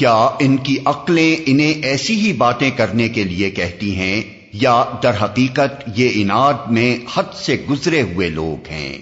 کیا ان کی عقلیں انہیں ایسی ہی باتیں کرنے کے لیے کہتی ہیں یا در حقیقت یہ انعد میں حد سے گزرے ہوئے لوگ ہیں؟